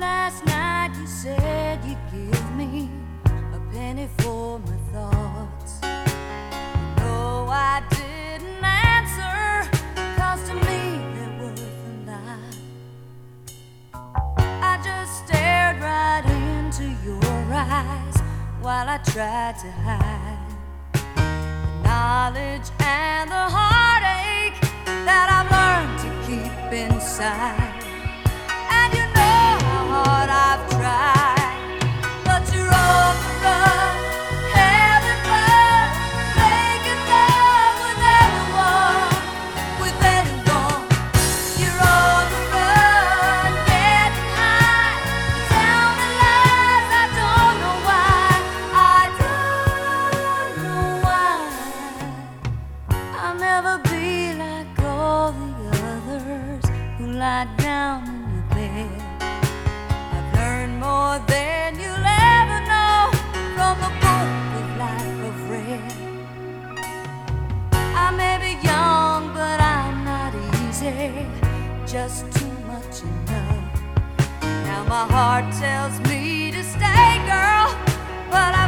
last night you said you'd give me a penny for my thoughts. No, I didn't answer, cause to me they're worth a lot. I just stared right into your eyes while I tried to hide the knowledge and the heart. lie down in your bed. I've learned more than you'll ever know from the book of life of red. I may be young, but I'm not easy. Just too much in love. Now my heart tells me to stay, girl, but I've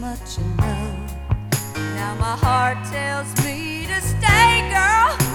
much I know. Now my heart tells me to stay, girl.